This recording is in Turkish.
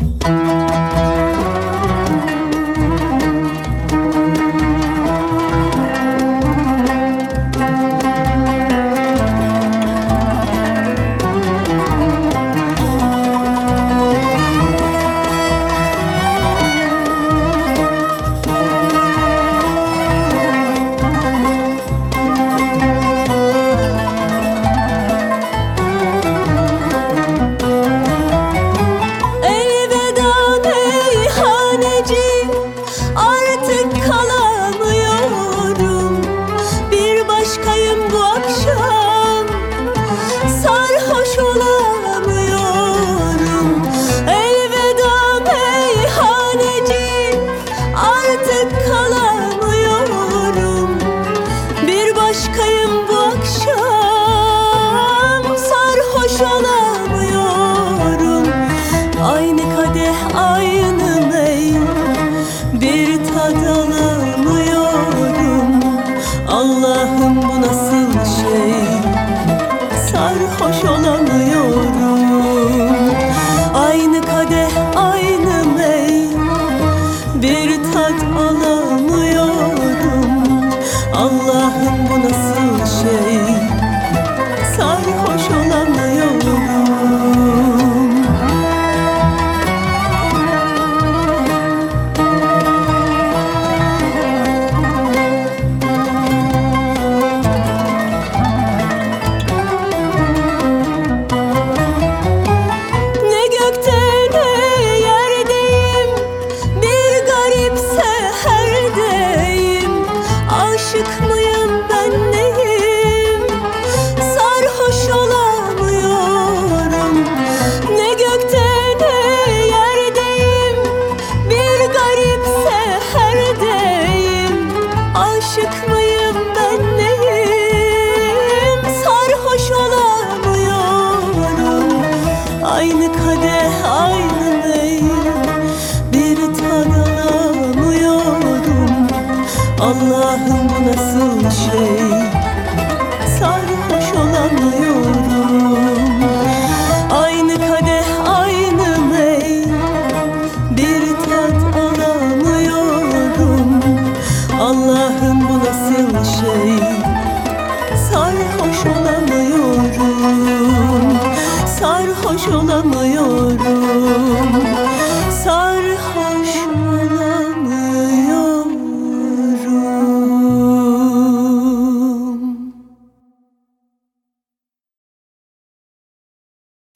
Elveda olamıyorum Elveda meyhaneci Artık kalamıyorum. Bir başkayım bu akşam Sarhoş olamıyorum. Aynı kadeh aynı mey Bir tad alamıyorum. Allah'ım bu nasıl şey? Sarhoş olamıyorum Tad alamıyorum Kadeh aynı mey Bir tad alamıyorum Allah'ım bu nasıl şey. Sarhoş olamıyorum Aynı kadeh aynı mey. Bir tad alamıyorum Allah'ım bu nasıl şey? Sarhoş olamıyorum Sarhoş olamıyorum